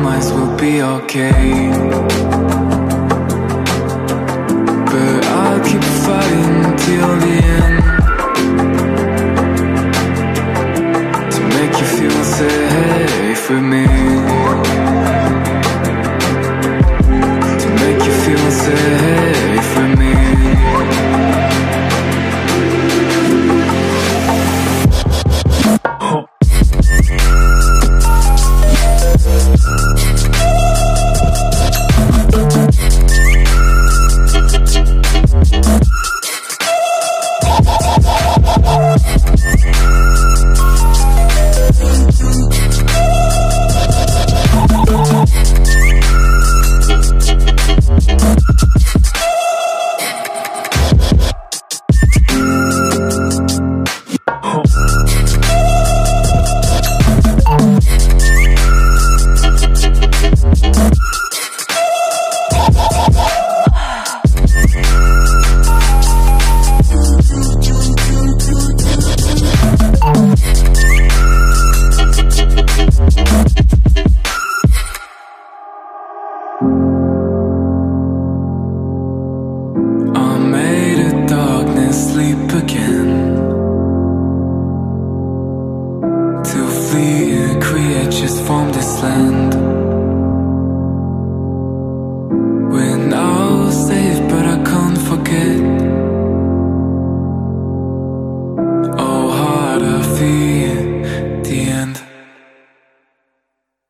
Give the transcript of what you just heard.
else will be okay. But I'll keep fighting till the end to make you feel safe sleep again. Till fleeing creatures from this land.